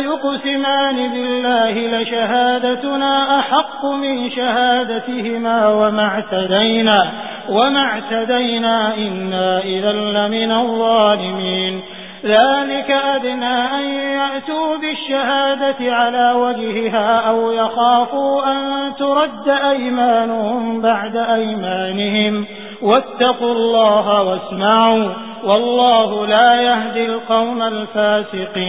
فيقسمان بالله لشهادتنا أحق من شهادتهما وما اعتدينا, وما اعتدينا إنا إذا لمن الظالمين. ذلك أدنى أن يأتوا بالشهادة على وجهها أو يخافوا أن ترد أيمانهم بعد أيمانهم. واتقوا الله واسمعوا والله لا يهدي القوم الفاسقين.